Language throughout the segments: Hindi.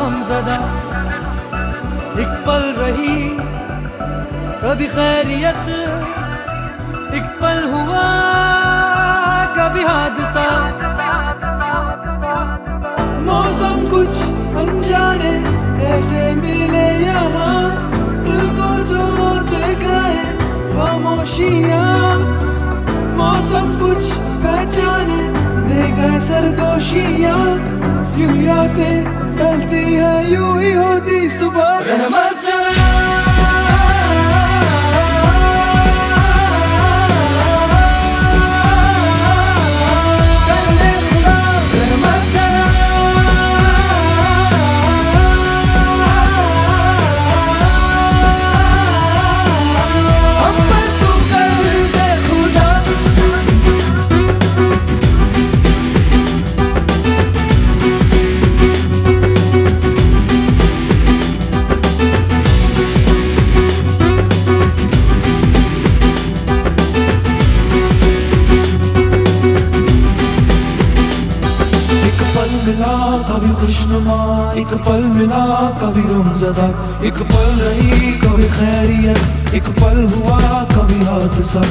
गमजदा एक पल रही। कभी खैरियत, एक पल हुआ। कभी हादसा। मौसम कुछ अनजाने ऐसे मिले यहाँ। दिल को जो दे गए खामोशियाँ। मौसम कुछ पहचाने दे गए सरगोशियाँ। यूँ रातें ढलती यूँ ही होती सुबह रहमत मिला, कभी खुशनुमा, एक पल मिला, कभी गमजदा। एक पल रही, कभी खैरियत, एक पल हुआ, कभी हादसा।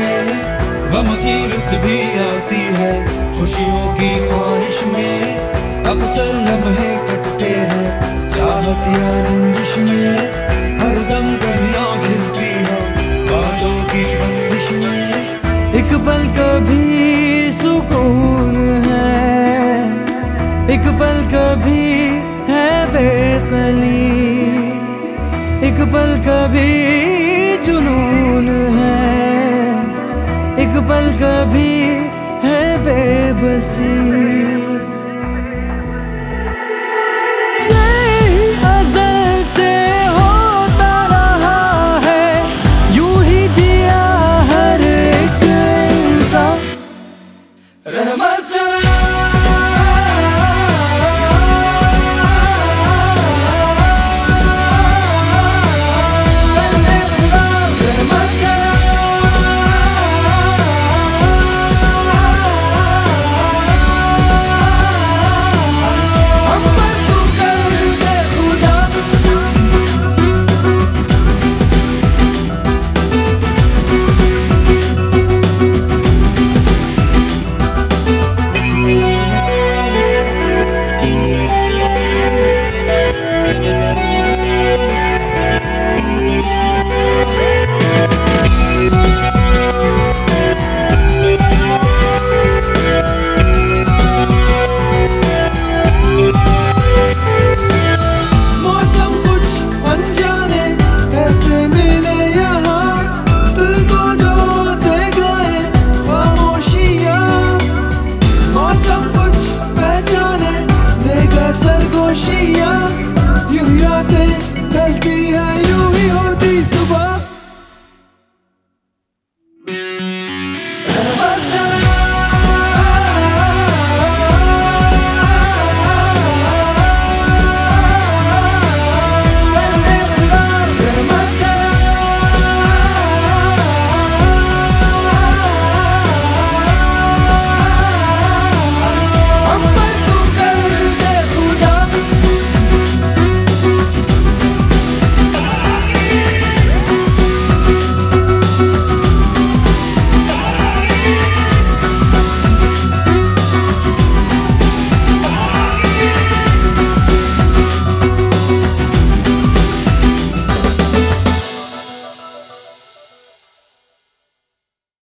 में गम की रुत भी आती है। खुशियों की ख्वाहिश में अक्सर लम्हे कटते हैं। चाहत या रंजिश में हर दम कहियाँ खिलती है। बातों की बंदिश में एक पल कभी सुकून है। एक पल कभी है बेकली एक पल कभी पल कभी है बेबसी।